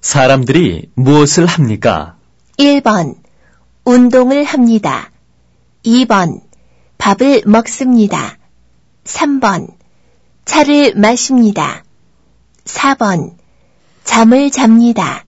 사람들이 무엇을 합니까? 1번 운동을 합니다. 2번 밥을 먹습니다. 3번 차를 마십니다. 4번 잠을 잡니다.